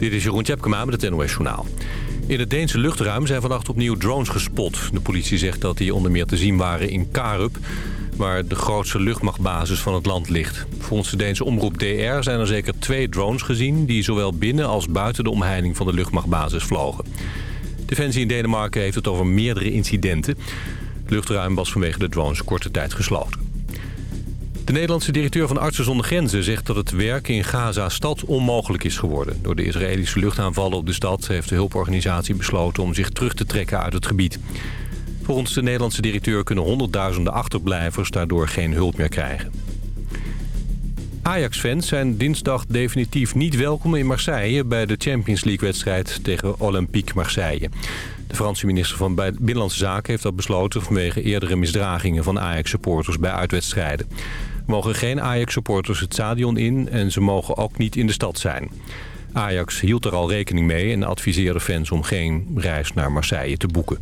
Dit is Jeroen Tjepkema met het NOS Journaal. In het Deense luchtruim zijn vannacht opnieuw drones gespot. De politie zegt dat die onder meer te zien waren in Karup... waar de grootste luchtmachtbasis van het land ligt. Volgens de Deense omroep DR zijn er zeker twee drones gezien... die zowel binnen als buiten de omheining van de luchtmachtbasis vlogen. Defensie in Denemarken heeft het over meerdere incidenten. Het luchtruim was vanwege de drones korte tijd gesloten. De Nederlandse directeur van Artsen zonder Grenzen zegt dat het werk in Gaza-stad onmogelijk is geworden. Door de Israëlische luchtaanvallen op de stad heeft de hulporganisatie besloten om zich terug te trekken uit het gebied. Volgens de Nederlandse directeur kunnen honderdduizenden achterblijvers daardoor geen hulp meer krijgen. Ajax-fans zijn dinsdag definitief niet welkom in Marseille... bij de Champions League-wedstrijd tegen Olympique Marseille. De Franse minister van Binnenlandse Zaken heeft dat besloten... vanwege eerdere misdragingen van Ajax-supporters bij uitwedstrijden mogen geen Ajax-supporters het stadion in en ze mogen ook niet in de stad zijn. Ajax hield er al rekening mee en adviseerde fans om geen reis naar Marseille te boeken.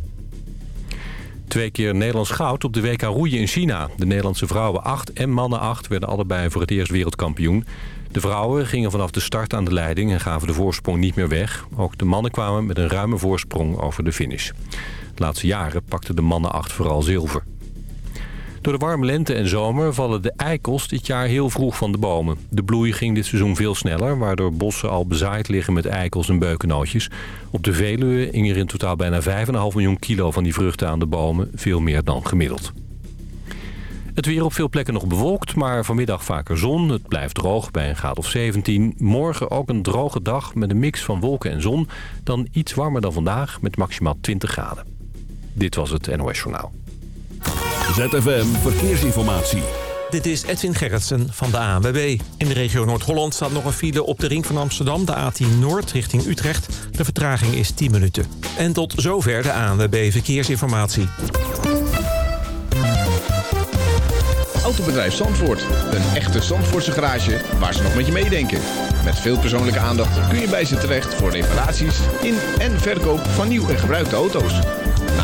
Twee keer Nederlands goud op de WK roeien in China. De Nederlandse vrouwen 8 en mannen 8 werden allebei voor het eerst wereldkampioen. De vrouwen gingen vanaf de start aan de leiding en gaven de voorsprong niet meer weg. Ook de mannen kwamen met een ruime voorsprong over de finish. De laatste jaren pakten de mannen 8 vooral zilver. Door de warme lente en zomer vallen de eikels dit jaar heel vroeg van de bomen. De bloei ging dit seizoen veel sneller, waardoor bossen al bezaaid liggen met eikels en beukennootjes. Op de Veluwe hing er in totaal bijna 5,5 miljoen kilo van die vruchten aan de bomen, veel meer dan gemiddeld. Het weer op veel plekken nog bewolkt, maar vanmiddag vaker zon. Het blijft droog bij een graad of 17. Morgen ook een droge dag met een mix van wolken en zon. Dan iets warmer dan vandaag met maximaal 20 graden. Dit was het NOS Journaal. ZFM Verkeersinformatie. Dit is Edwin Gerritsen van de ANWB. In de regio Noord-Holland staat nog een file op de ring van Amsterdam... de A10 Noord richting Utrecht. De vertraging is 10 minuten. En tot zover de ANWB Verkeersinformatie. Autobedrijf Zandvoort. Een echte Zandvoortse garage waar ze nog met je meedenken. Met veel persoonlijke aandacht kun je bij ze terecht... voor reparaties in en verkoop van nieuw en gebruikte auto's.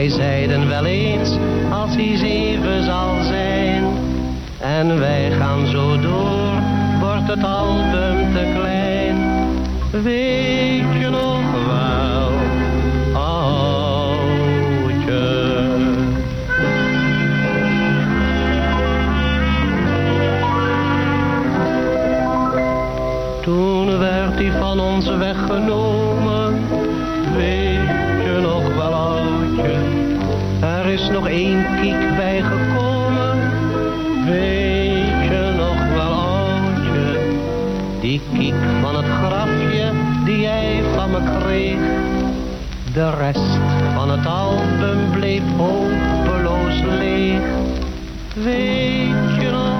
Wij zeiden wel eens, als hij zeven zal zijn. En wij gaan zo door, wordt het album te klein. Weet je nog wel, oudje? Toen werd hij van ons weggenomen. Nog één kiek bijgekomen. Weet je nog wel, oudje? Die kiek van het grafje die jij van me kreeg. De rest van het album bleef hopeloos leeg. Weet je nog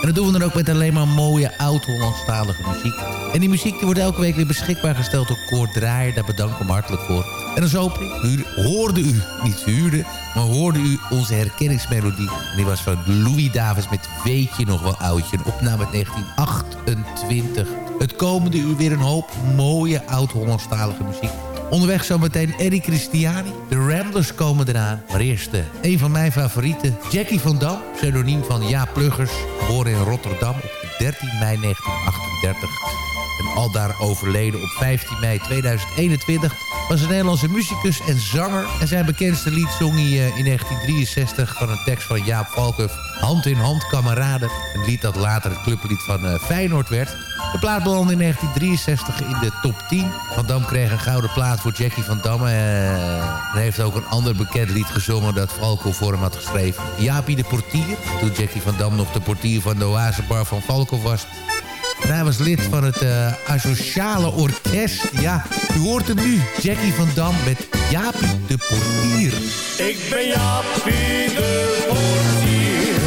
En dat doen we dan ook met alleen maar mooie oud-Hollandstalige muziek. En die muziek die wordt elke week weer beschikbaar gesteld door Koord Draaier. Daar bedank ik hem hartelijk voor. En als opening u- hoorde u, niet huurde, maar hoorde u onze herkenningsmelodie. En die was van Louis Davis met Weet je nog wel oudje. Een opname uit 1928. Het komende uur weer een hoop mooie oud-Hollandstalige muziek. Onderweg zometeen Eddie Christiani. De Ramblers komen eraan. Maar eerst eh, een van mijn favorieten. Jackie van Dam, pseudoniem van Jaap Pluggers. Geboren in Rotterdam op 13 mei 1938. En aldaar overleden op 15 mei 2021 was een Nederlandse muzikus en zanger. En zijn bekendste lied zong hij eh, in 1963 van een tekst van Jaap Valkhoff. Hand in hand, kameraden. Een lied dat later het clublied van eh, Feyenoord werd. De plaat belandde in 1963 in de top 10. Van Dam kreeg een gouden plaat voor Jackie van Damme. Eh, en heeft ook een ander bekend lied gezongen dat Falco voor hem had geschreven. Jaapie de Portier. Toen Jackie van Dam nog de portier van de Oasebar van Falco was. En hij was lid van het eh Asociale Orkest. Ja, u hoort hem nu. Jackie van Dam met Jaapie de Portier. Ik ben Jaapie de portier.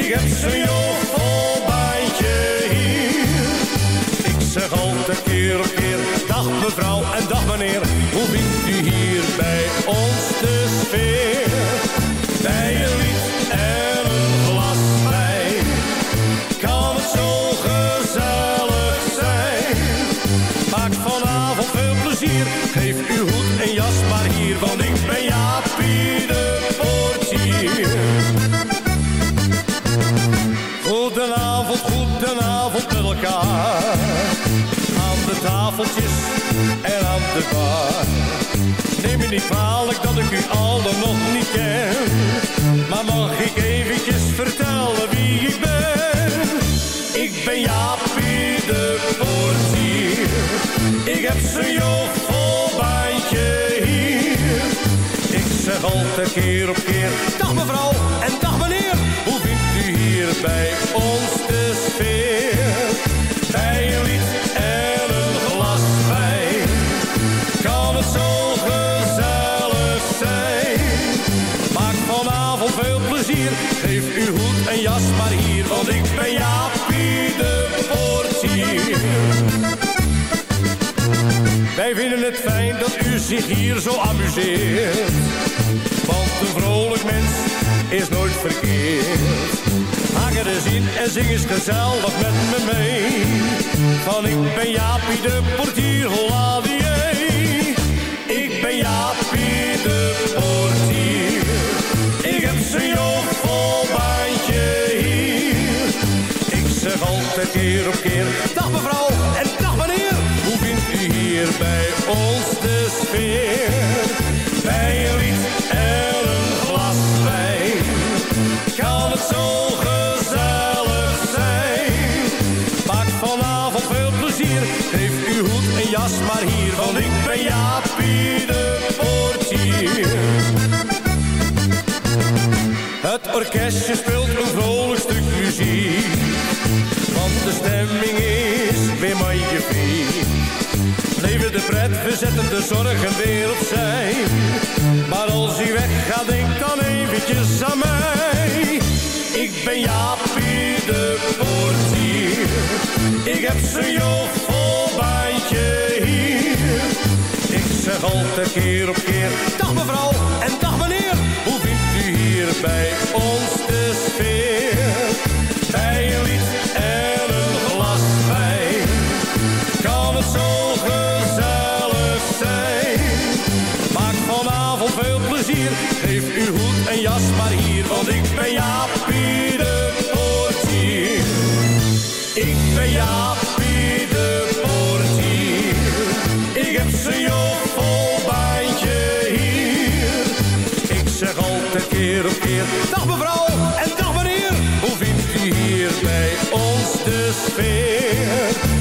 Ik heb zo'n baantje hier. Ik zeg altijd keer op keer, dag mevrouw en dag meneer. Niet kwalijk dat ik u allen nog niet ken. Maar mag ik eventjes vertellen wie ik ben? Ik ben Jaapie de portier. Ik heb zo'n joffelbaantje hier. Ik zeg altijd keer op keer, dag mevrouw en dag meneer. Hoe vindt u hier bij ons vinden het fijn dat u zich hier zo amuseert. Want een vrolijk mens is nooit verkeerd. Hang er eens in en zing eens gezellig met me mee. Van ik ben Jaapie de portier, hola Ik ben Jaapie de portier. Ik heb zo'n joffelbaantje hier. Ik zeg altijd keer op keer, dag mevrouw bij ons de sfeer? Bij een lied en een glas wijn. Kan het zo gezellig zijn? Maak vanavond veel plezier. Geef uw hoed en jas maar hier, want ik ben Jaapie de portier. Het orkestje speelt een vrolijk stuk muziek. Want de stemming is weer magnifiek. Pret, we zetten de zorgen weer opzij. Maar als hij weggaat, denk dan eventjes aan mij. Ik ben Jaapie de portier. Ik heb zo'n joffelbaantje hier. Ik zeg altijd keer op keer, dag mevrouw en dag meneer. Hoe vindt u hier bij ons maar hier, want ik ben Jaapie de portier. Ik ben Jaapie de portier. Ik heb zo'n joffelbaantje hier. Ik zeg altijd keer op keer, dag mevrouw en dag meneer. Hoe vindt u hier bij ons de sfeer?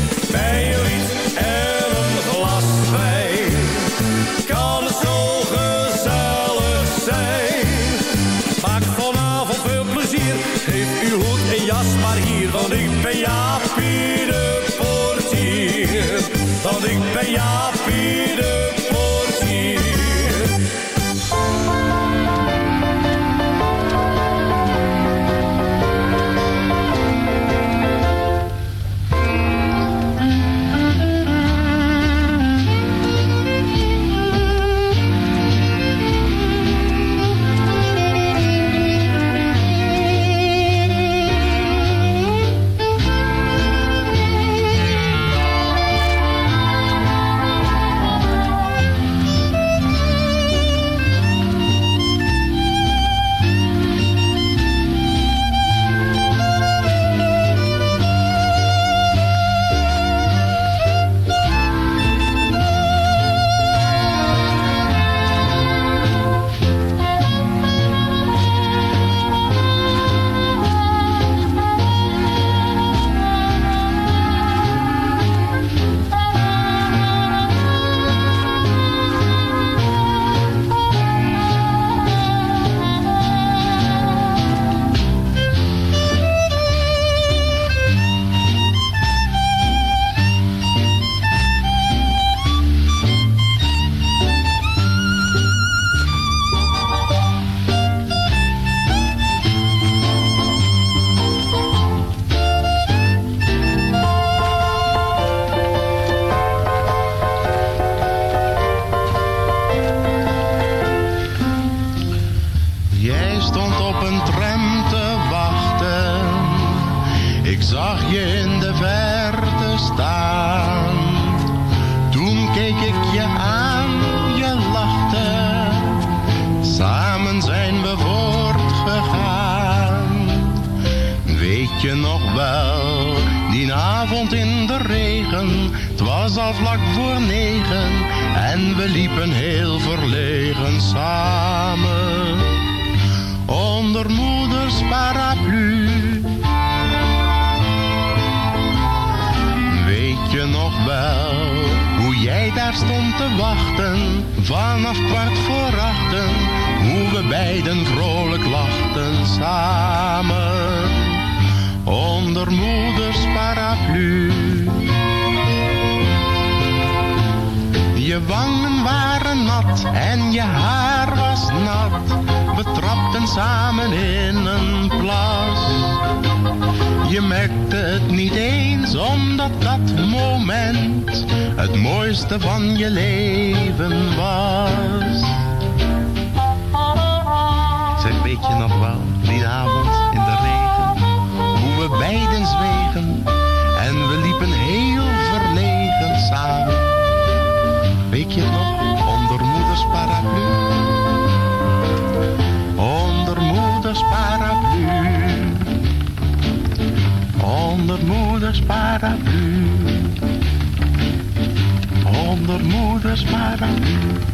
Moeders paraplu. Weet je nog wel hoe jij daar stond te wachten vanaf kwart voor achten? Hoe we beiden vrolijk lachten samen onder moeders paraplu. Je wangen waren nat en je haar was nat. We trapten samen in een plas. Je merkte het niet eens, omdat dat moment het mooiste van je leven was. Zeg, weet je nog wel, die avond in de regen, hoe we beiden zwegen moeders paraplu. Onder moeders paraplu.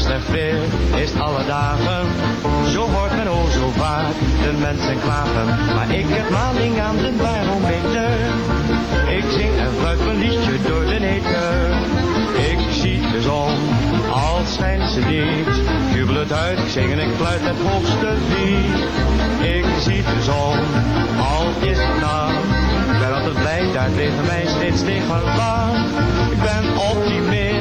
Veer is alle dagen. Zo hoort men o zo vaak de mensen klagen. Maar ik heb maling aan de barometer. Ik zing en fluit mijn liedje door de neten. Ik zie de zon, als schijnt ze niet. Jubel het uit, ik zing en ik fluit het hoogste lied. Ik zie de zon, al is het nacht. Ik ben altijd blij, daar tegen mij steeds lacht. Ik ben optimist,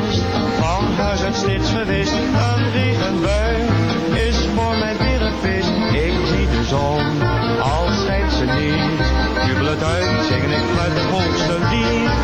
steeds gewist. Een regenbui is voor mij weer een feest. Ik zie de zon, al schijnt ze niet. Jubel het uit, zing en ik fluit het hoogste lied.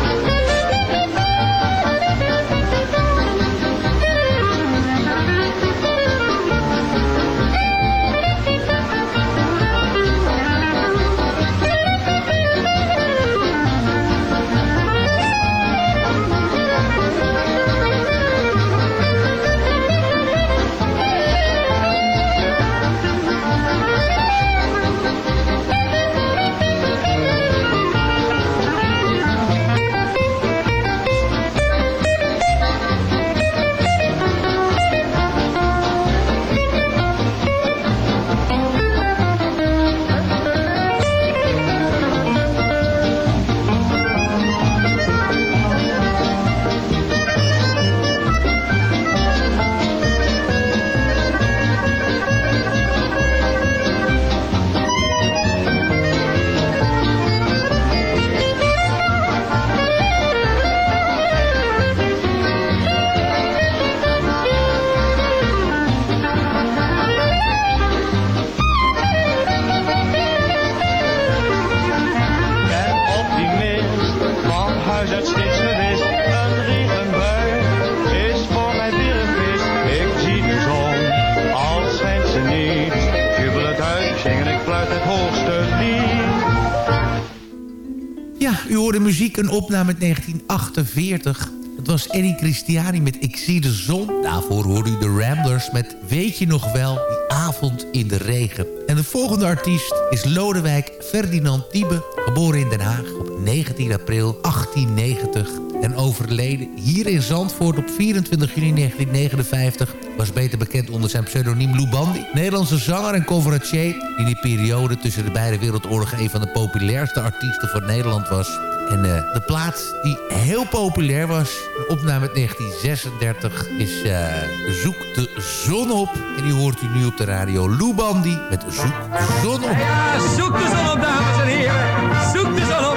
Hoorde muziek, een opname uit 1948. Het was Eddie Christiani met Ik zie de zon. Daarvoor hoorde u de Ramblers met Weet je nog wel, die avond in de regen. En de volgende artiest is Lodewijk Ferdinand Diebe. Geboren in Den Haag op 19 april 1890 en overleden hier in Zandvoort op 24 juni 1959... was beter bekend onder zijn pseudoniem Lou Bandy. Nederlandse zanger en conferencier... die in die periode tussen de beide wereldoorlogen... een van de populairste artiesten van Nederland was. En eh, de plaat die heel populair was, een opname uit 1936... is eh, Zoek de zon op. En die hoort u nu op de radio Lou Bandy met Zoek de zon op. Ja, zoek de zon op, dames en heren. Zoek de zon op.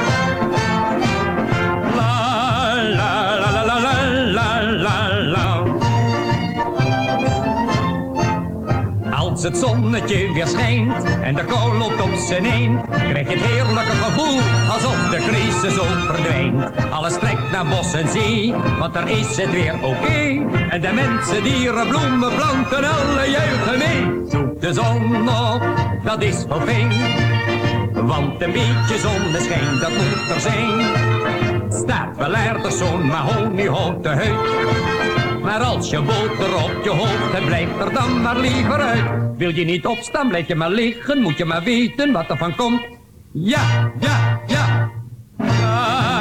Als het zonnetje weer schijnt en de kou loopt op zijn heen, krijg je het heerlijke gevoel alsof de crisis ook verdwijnt. Alles trekt naar bos en zee, want daar is het weer oké. En de mensen, dieren, bloemen, planten, alle juichen mee. Zoek de de zon op, dat is wel fijn. Want een beetje zonneschijn, dat moet er zijn. Staat wel ergens zo'n mahoniehouten huid. Maar als je boter op je hoofd hebt, blijf er dan maar liever uit. Wil je niet opstaan, blijf je maar liggen, moet je maar weten wat er van komt. Ja, ja, ja. La,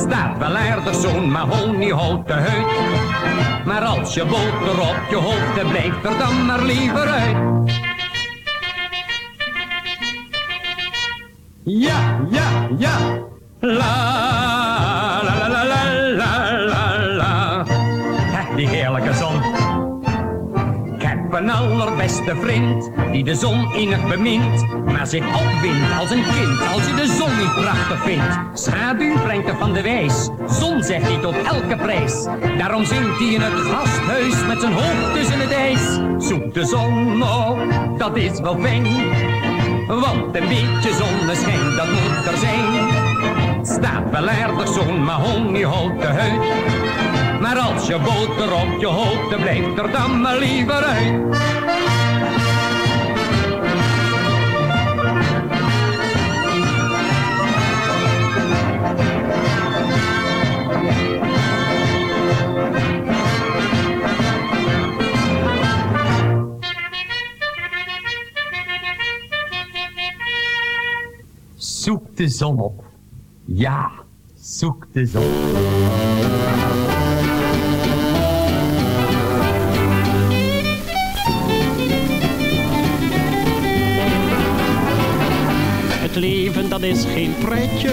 Staat wel aardig zo'n mahoniehouten huid. Maar als je boter op je hoofd hebt, blijf er dan maar liever uit. Ja, ja, ja. La, allerbeste vriend, die de zon innig bemint, maar zich opwindt als een kind als je de zon niet prachtig vindt. Schaduw brengt er van de wijs, zon zegt hij tot elke prijs. Daarom zingt hij in het gasthuis met zijn hoofd tussen het ijs. Zoek de zon op, dat is wel fijn. Want een beetje zonneschijn, dat moet er zijn. Staat wel aardig zo'n mahoniehouten huid. Maar als je boter op je hoofd, dan blijft er dan maar liever uit. Zoek de zon op. Ja, zoek de zon. Het leven dat is geen pretje,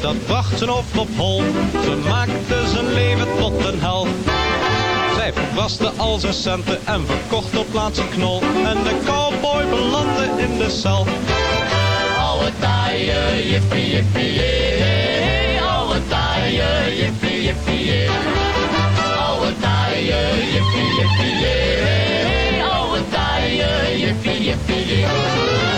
Dat bracht zijn hoofd op hol. Ze maakte zijn leven tot een hel. Zij verbraste al zijn centen en verkocht op plaats knol. En de cowboy belandde in de cel. Oude taaie, jippie, jippie, jee. Oude taaie, jippie, jippie, jee. Oude taaie, jippie, jippie, jee. Oude taaie, jippie, jippie, jee.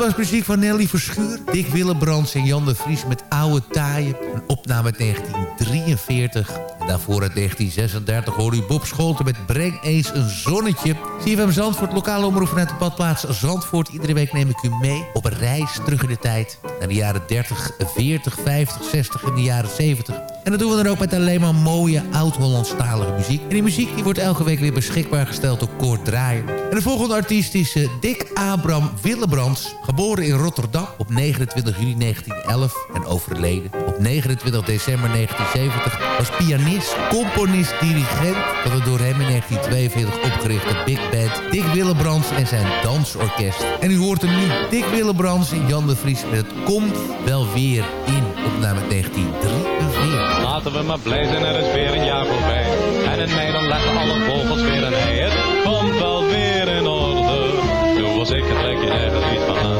Was muziek van Nelly Verschuur, Dick Willebrands en Jan de Vries met Oude Taaien. Een opname uit 1943. En daarvoor uit 1936 hoorde u Bob Scholten met Breng eens een zonnetje. CFM Zandvoort, lokale omroep vanuit de badplaats Zandvoort. Iedere week neem ik u mee op reis terug in de tijd. Naar de jaren 30, 40, 50, 60 en de jaren 70. En dat doen we dan ook met alleen maar mooie oud-Hollandstalige muziek. En die muziek die wordt elke week weer beschikbaar gesteld door Koord Draaier. En de volgende artiest is eh, Dick Abram Willebrands. Geboren in Rotterdam op 29 juli 1911 en overleden op 29 december 1970. Was pianist, componist, dirigent van het door hem in 1942 opgerichte Big Band Dick Willebrands en zijn dansorkest. En u hoort hem nu, Dick Willebrands en Jan de Vries met Het Komt Wel Weer In, opname 1943. Laten we maar blij zijn, er is weer een jaar voorbij. En in mei dan leggen alle vogels weer een ei. Het komt wel weer in orde. Doe was ik, trek je nergens iets van aan.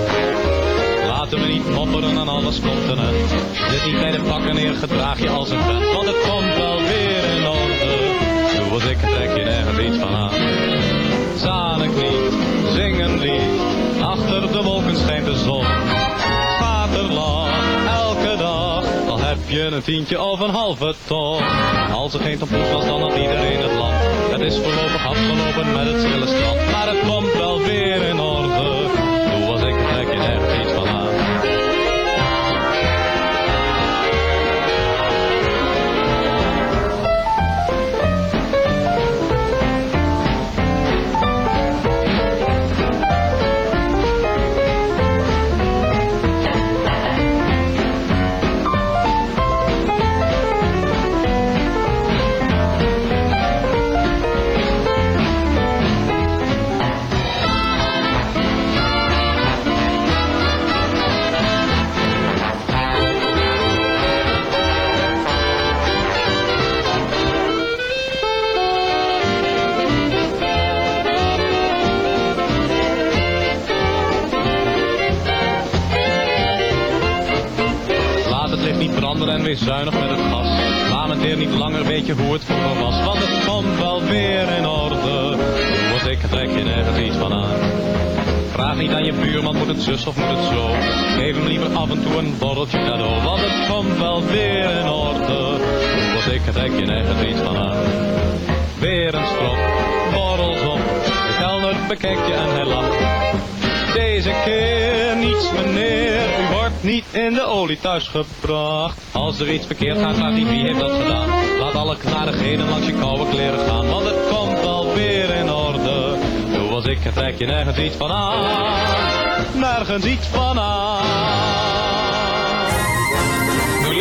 Laten we niet mopperen aan alles continent. Zit niet bij de pakken neer, gedraag je als een vent. Want het komt wel weer in orde. Doe was ik, trek je nergens iets van aan. Zanik niet, zing een lied. Achter de wolken schijnt de zon. Heb je een tientje of een halve ton. Als er geen tompoes was, dan had iedereen het land. Het is voorlopig afgelopen met het stille strand. Maar het komt wel weer in orde. Het licht niet branden en wees zuinig met het gas. Lamenteer niet langer, weet je hoe het vroeger was. Want het komt wel weer in orde. Moet ik, trek je nergens iets van aan. Vraag niet aan je buurman, moet het zus of moet het zo. Geef hem liever af en toe een borreltje cadeau. Want het komt wel weer in orde. Moet ik, trek je nergens iets van aan. Weer een strop, borrels op. De kelner bekijkt je en hij lacht. Deze keer niets meneer, u wordt niet in de olie thuisgebracht. Als er iets verkeerd gaat, vraag niet wie heeft dat gedaan. Laat alle knarigheden langs je koude kleren gaan, want het komt wel weer in orde. Doe als ik, trek je nergens iets van aan. Nergens iets van aan.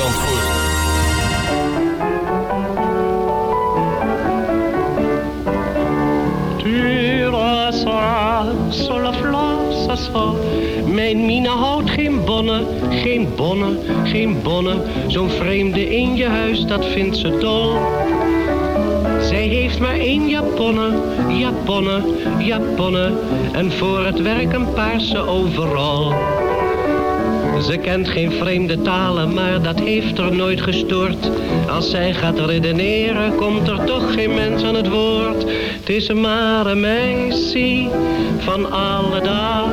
Zandvoort. Sa. Mijn mina houdt geen bonnen, geen bonnen, geen bonnen. Zo'n vreemde in je huis, dat vindt ze dol. Zij heeft maar één japonne, japonne, japonne. En voor het werk een paarse overal. Ze kent geen vreemde talen, maar dat heeft er nooit gestoord. Als zij gaat redeneren, komt er toch geen mens aan het woord. Het is maar een meisje van alle dag,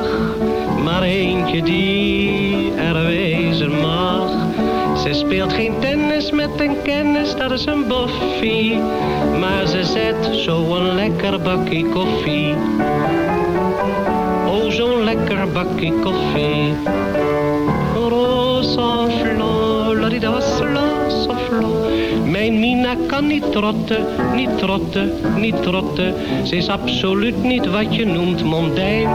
maar eentje die er wezen mag. Ze speelt geen tennis met een kennis, dat is een boffie. Maar ze zet zo'n lekker bakje koffie. Oh, zo'n lekker bakje koffie. Rosa flo, la di da sla, sa flo. Mijn Mina kan niet trotten, niet trotten, niet trotten. Ze is absoluut niet wat je noemt mondijn.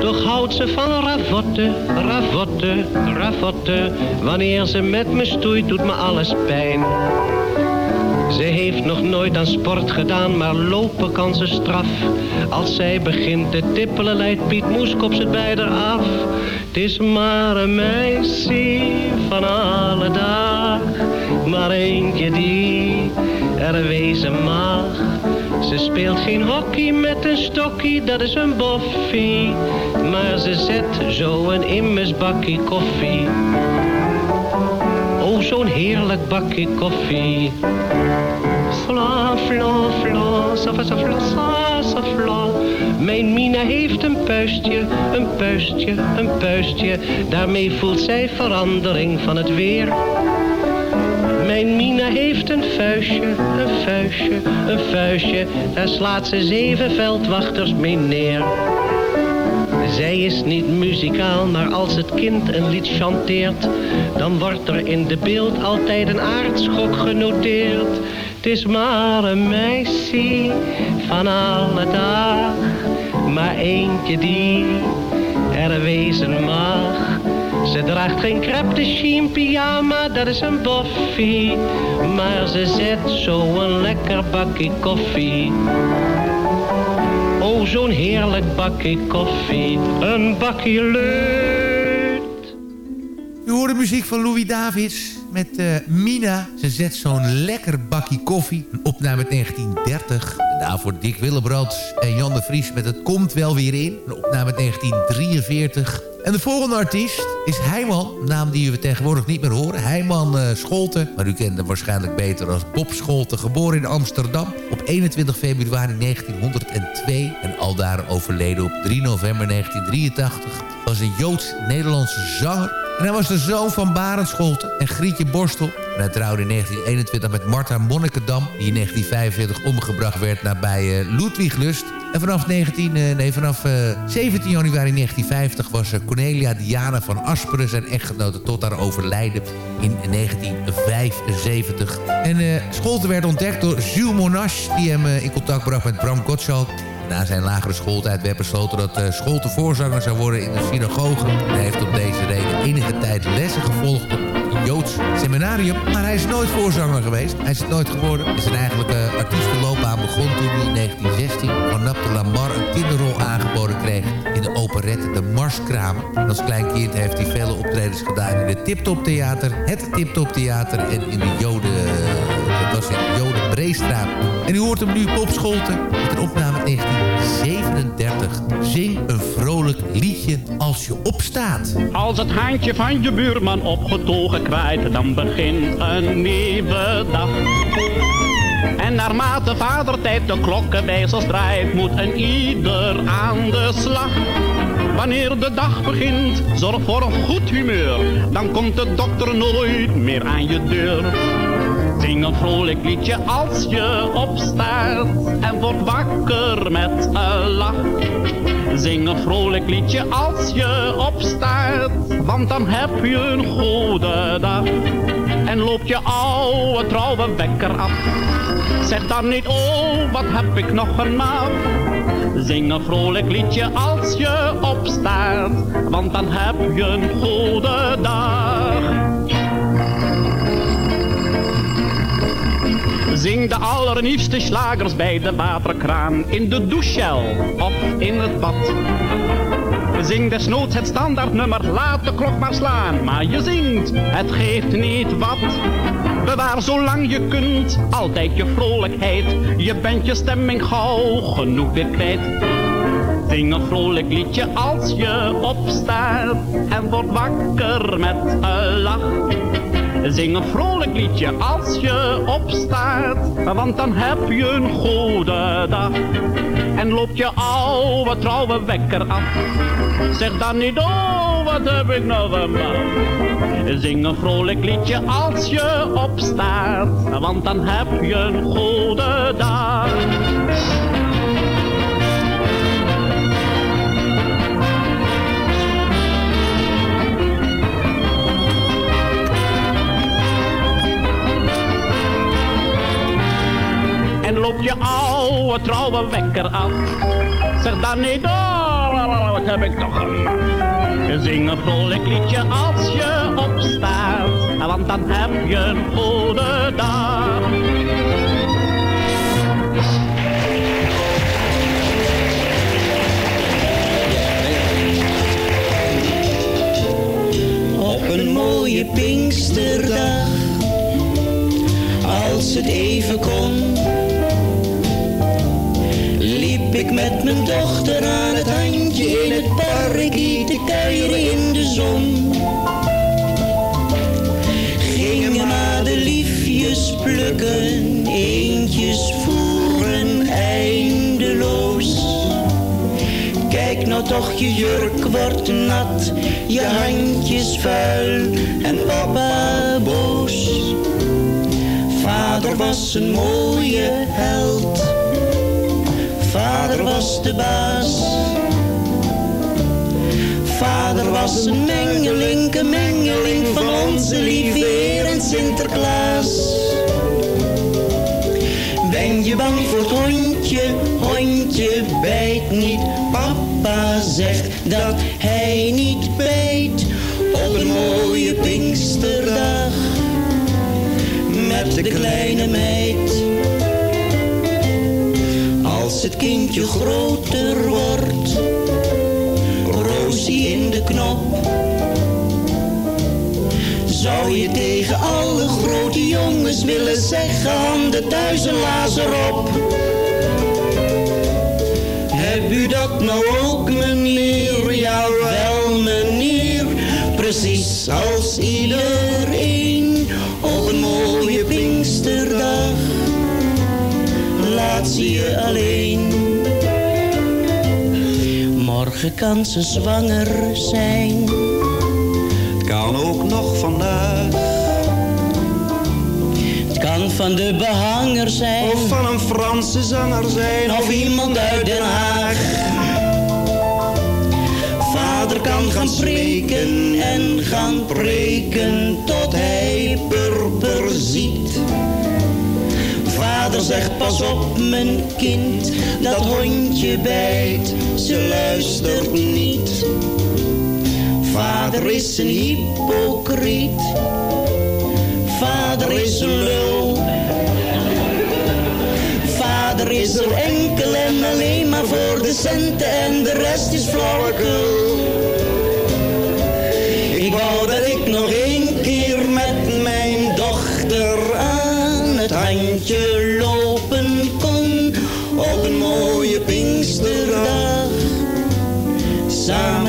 Toch houdt ze van ravotten, ravotten, ravotten. Wanneer ze met me stoeit, doet me alles pijn. Ze heeft nog nooit aan sport gedaan, maar lopen kan ze straf. Als zij begint te tippelen, leidt Piet Moeskop het bij haar af. Het is maar een meisje van alle dag, maar eentje die er wezen mag. Ze speelt geen hockey met een stokkie, dat is een boffie. Maar ze zet zo een immers bakje koffie. Oh, zo'n heerlijk bakje koffie. Fla, fla, fla, sa, fa, sa, fla, sa, sa, fla. Mijn Mina heeft een puistje, een puistje, een puistje. Daarmee voelt zij verandering van het weer. Mijn Mina heeft een vuistje, een vuistje, een vuistje. Daar slaat ze zeven veldwachters mee neer. Zij is niet muzikaal, maar als het kind een lied chanteert, dan wordt er in de beeld altijd een aardschok genoteerd. Het is maar een meisje van alle dag, maar eentje die er wezen mag. Ze draagt geen crepe de chine pyjama, dat is een boffie, maar ze zet zo een lekker bakje koffie. Oh, zo'n heerlijk bakje koffie, een bakje leut. U hoort de muziek van Louis Davids met eh, Mina. Ze zet zo'n lekker bakje koffie. Een opname uit 1930. En daarvoor Dick Willebrands en Jan de Vries met Het Komt Wel Weer In. Een opname uit 1943. En de volgende artiest is Heiman. Naam die we tegenwoordig niet meer horen. Heiman uh, Scholten. Maar u kent hem waarschijnlijk beter als Bob Scholten. Geboren in Amsterdam op 21 februari 1902. En aldaar overleden op 3 november 1983. Was een Joods-Nederlandse zanger. En hij was de zoon van Barend Scholten en Grietje Borstel. En hij trouwde in 1921 met Martha Monnikendam... die in 1945 omgebracht werd nabij uh, Ludwiglust. En vanaf, 19, uh, nee, vanaf uh, 17 januari 1950 was Cornelia Diana van Asperen... zijn echtgenote tot haar overlijden in 1975. En Scholten werd ontdekt door Jules Monash... die hem in contact bracht met Bram Gottschalk... Na zijn lagere schooltijd werd besloten dat Scholte voorzanger zou worden in de synagoge. Hij heeft op deze reden enige tijd lessen gevolgd op een Joods seminarium. Maar hij is nooit voorzanger geweest. Hij is het nooit geworden. En zijn eigenlijke artiestenloopbaan begon toen hij in 1916 van Nap de Lamar een kinderrol aangeboden kreeg in de operette De Marskramer. En als klein kind heeft hij vele optredens gedaan in het Tip Top Theater, het Tip Top Theater en in de Joden... Vreestraat. En u hoort hem nu Pop Scholten met een opname 1937. Zing een vrolijk liedje als je opstaat. Als het handje van je buurman opgetogen krijgt, dan begint een nieuwe dag. En naarmate vadertijd de klokkenwijzers draait, moet een ieder aan de slag. Wanneer de dag begint, zorg voor een goed humeur, dan komt de dokter nooit meer aan je deur. Zing een vrolijk liedje als je opstaat en wordt wakker met een lach. Zing een vrolijk liedje als je opstaat, want dan heb je een goede dag. En loopt je oude trouwe wekker af. Zeg dan niet, oh wat heb ik nog een maaf. Zing een vrolijk liedje als je opstaat, want dan heb je een goede dag. Zing de allernieuwste slagers bij de waterkraan, in de douchel of in het bad. Zing desnoods het standaardnummer, laat de klok maar slaan. Maar je zingt, het geeft niet wat. Bewaar zolang je kunt, altijd je vrolijkheid. Je bent je stemming gauw genoeg weer kwijt. Zing een vrolijk liedje als je opstaat en wordt wakker met een lach. Zing een vrolijk liedje als je opstaat, want dan heb je een goede dag. En loopt je oude trouwe wekker af. Zeg dan niet, oh wat heb ik nou een. Zing een vrolijk liedje als je opstaat, want dan heb je een goede je oude trouwe wekker af. Zeg dan niet, oh, wat heb ik toch een Zing een vrolijk liedje als je opstaat, want dan heb je een goede dag. Op een mooie Pinksterdag, als het even kon, ik met mijn dochter aan het handje in het park te kuieren in de zon. Gingen madeliefjes plukken, eentjes voeren eindeloos. Kijk nou toch, je jurk wordt nat, je handjes vuil en papa boos. Vader was een mooie held, vader was de baas. Vader was een mengeling, een mengeling van onze lieve Heer en Sinterklaas. Ben je bang voor het hondje, hondje bijt niet. Papa zegt dat hij niet bijt. Op een mooie Pinksterdag met de kleine meid. Als het kindje groter wordt, Rosie in de knop. Zou je tegen alle grote jongens willen zeggen, handen thuis en lazer op. Heb u dat nou ook, meneer? Jawel, meneer. Precies als iedereen op een mooie Pinksterdag. Laat ze je alleen. Morgen kan ze zwanger zijn. Kan ook nog vandaag. Het kan van de behanger zijn. Of van een Franse zanger zijn. Of iemand uit Den Haag. Vader kan gaan spreken en gaan preken tot hij purper ziet. Vader zegt pas op mijn kind, dat hondje bijt, ze luistert niet. Vader is een hypocriet, vader is een lul. Vader is er enkel en alleen maar voor de centen en de rest is flauwekul. Samen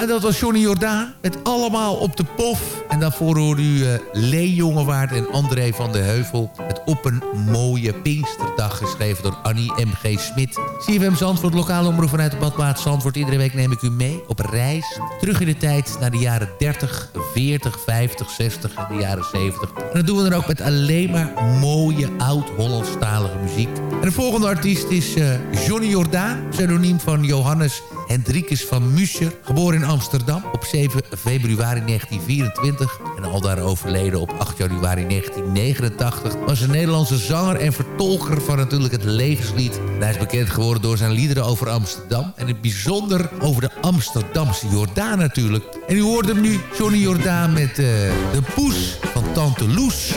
En dat was Johnny Jordaan met Allemaal op de Pof. En daarvoor hoorde u uh, Lee Jongewaard en André van de Heuvel... met Op een mooie Pinksterdag, geschreven door Annie M.G. Smit. CFM Zandvoort, lokale omroep vanuit de badplaats Zandvoort. Iedere week neem ik u mee op reis. Terug in de tijd naar de jaren 30, 40, 50, 60 en de jaren 70. En dat doen we dan ook met alleen maar mooie oud-Hollandstalige muziek. En de volgende artiest is uh, Johnny Jordaan, pseudoniem van Johannes Hendrikus van Muscher. Geboren in Amsterdam op 7 februari 1924 en aldaar overleden op 8 januari 1989... was een Nederlandse zanger en vertolker van natuurlijk het levenslied. En hij is bekend geworden door zijn liederen over Amsterdam... en in het bijzonder over de Amsterdamse Jordaan natuurlijk. En u hoort hem nu, Johnny Jordaan met uh, de poes van Tante Loes.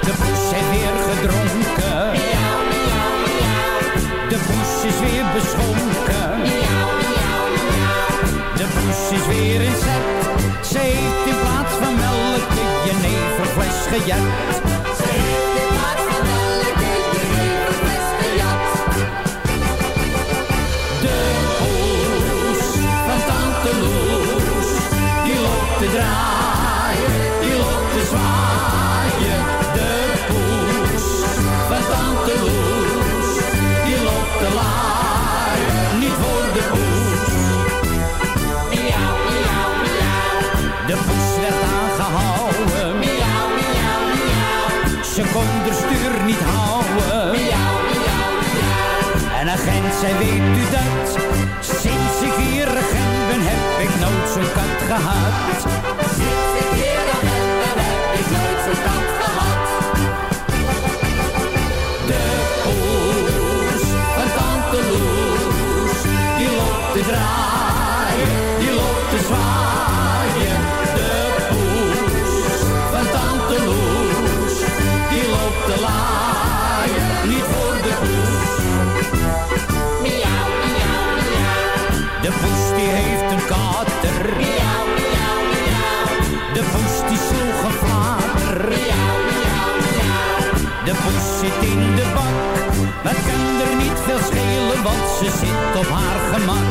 De poes heeft weer gedronken. De poes is weer beschonken. De poes is weer in. Jeneverfles kon de stuur niet houden. En agent zei, weet u dat? Sinds ik hier agent ben, heb ik nooit zo'n kat gehad. Sinds ik hier agent ben, heb ik nooit zo'n kat zit in de bak. Het kan er niet veel schelen, want ze zit op haar gemak.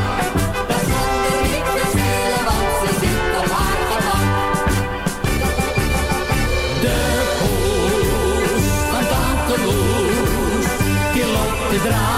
Het kan er niet veel schelen, want ze zit op haar gemak. De poes van tante Loes, die loopt te draaien,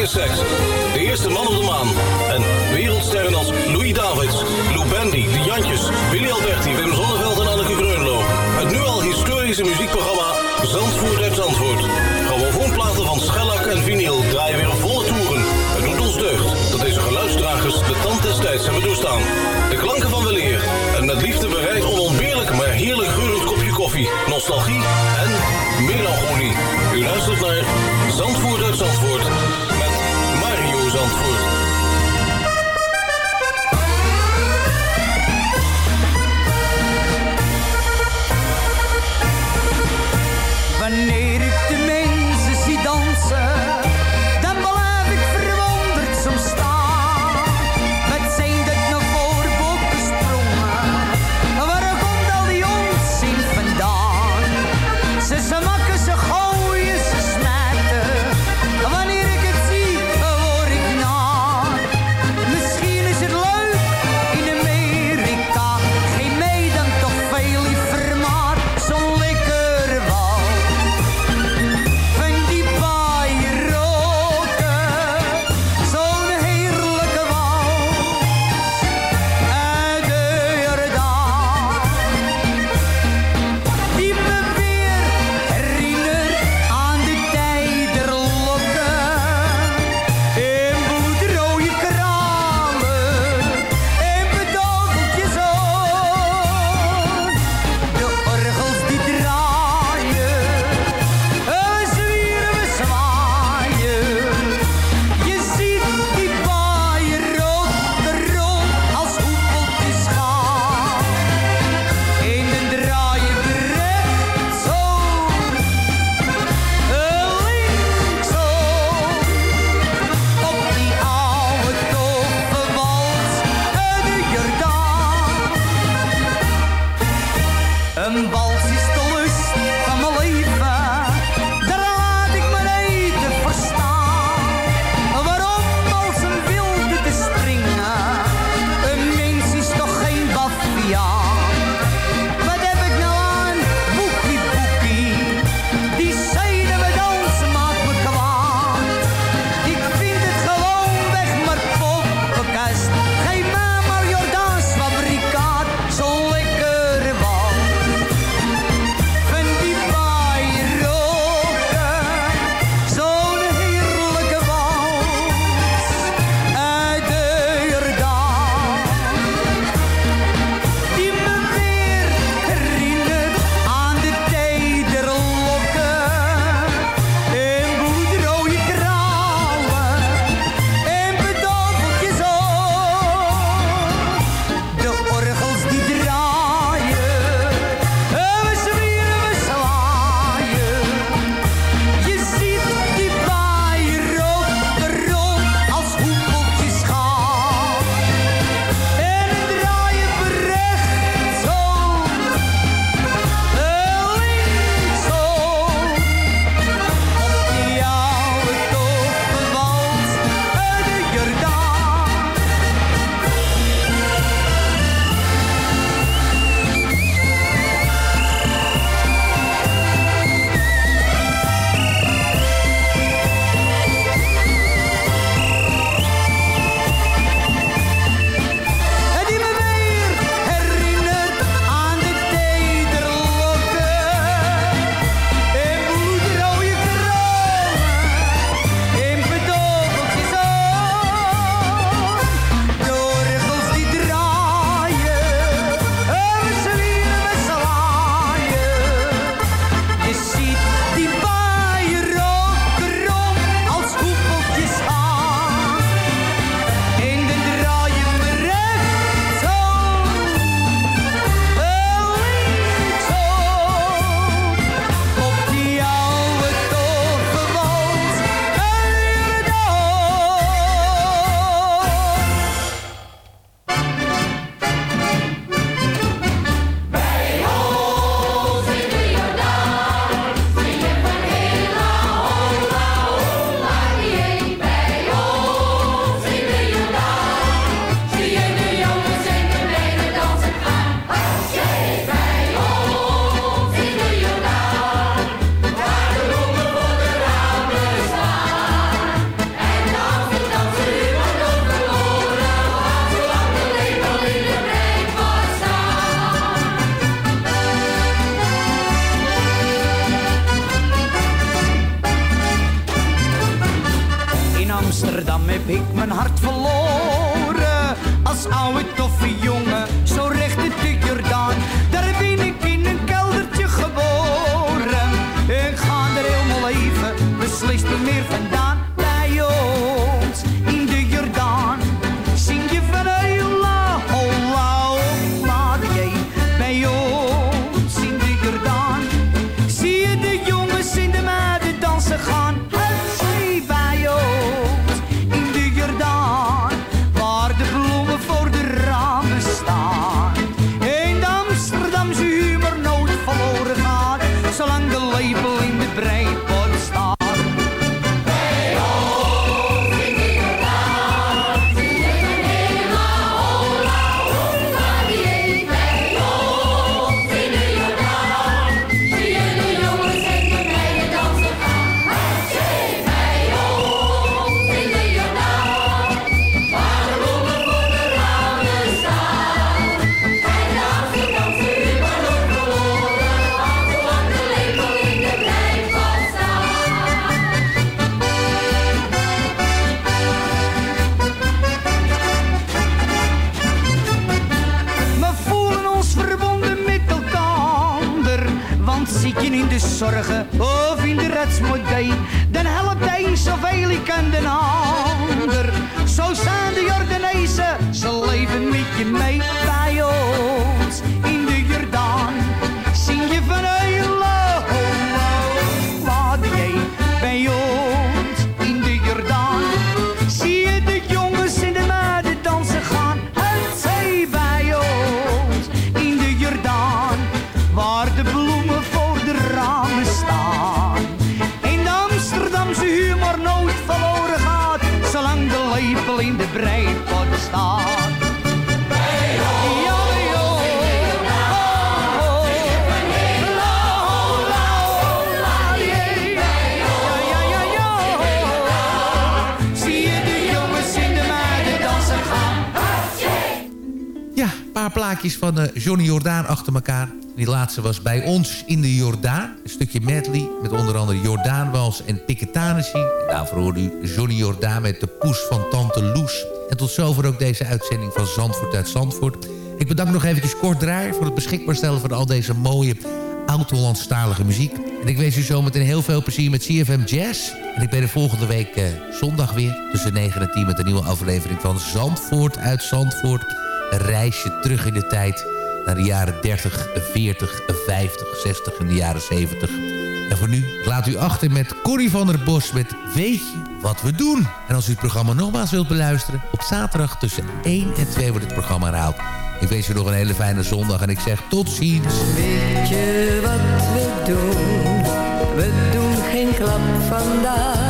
de eerste man op de maan en wereldsterren als Louis Davids, Lou Bendy, De Jantjes, Willy Alberti, Wim Zonneveld en Anneke Greunlo. Het nu al historische muziekprogramma Zandvoort uit Zandvoort. Grammofoonplaten van schellak en vinyl draaien weer volle toeren. Het doet ons deugd dat deze geluidsdragers de tand des tijds hebben doorstaan. De klanken van weleer en met liefde bereid onontbeerlijk maar heerlijk geurend kopje koffie, nostalgie paar plaatjes van eh, Johnny Jordaan achter elkaar. Die laatste was bij ons in de Jordaan. Een stukje medley met onder andere Jordaanwals en Piketanissie. Daarvoor hoorde u Johnny Jordaan met de poes van Tante Loes. En tot zover ook deze uitzending van Zandvoort uit Zandvoort. Ik bedank nog eventjes kort draai voor het beschikbaar stellen van al deze mooie oud-Hollandstalige muziek. En ik wens u zometeen heel veel plezier met CFM Jazz. En ik ben er volgende week eh, zondag weer tussen 9 en 10 met een nieuwe aflevering van Zandvoort uit Zandvoort. Reisje terug in de tijd naar de jaren 30, 40, 50, 60 en de jaren 70. En voor nu laat u achter met Corrie van der Bos met Weet je wat we doen? En als u het programma nogmaals wilt beluisteren... op zaterdag tussen 1 en 2 wordt het programma herhaald. Ik wens u nog een hele fijne zondag en ik zeg tot ziens. Weet je wat we doen? We doen geen klap vandaag.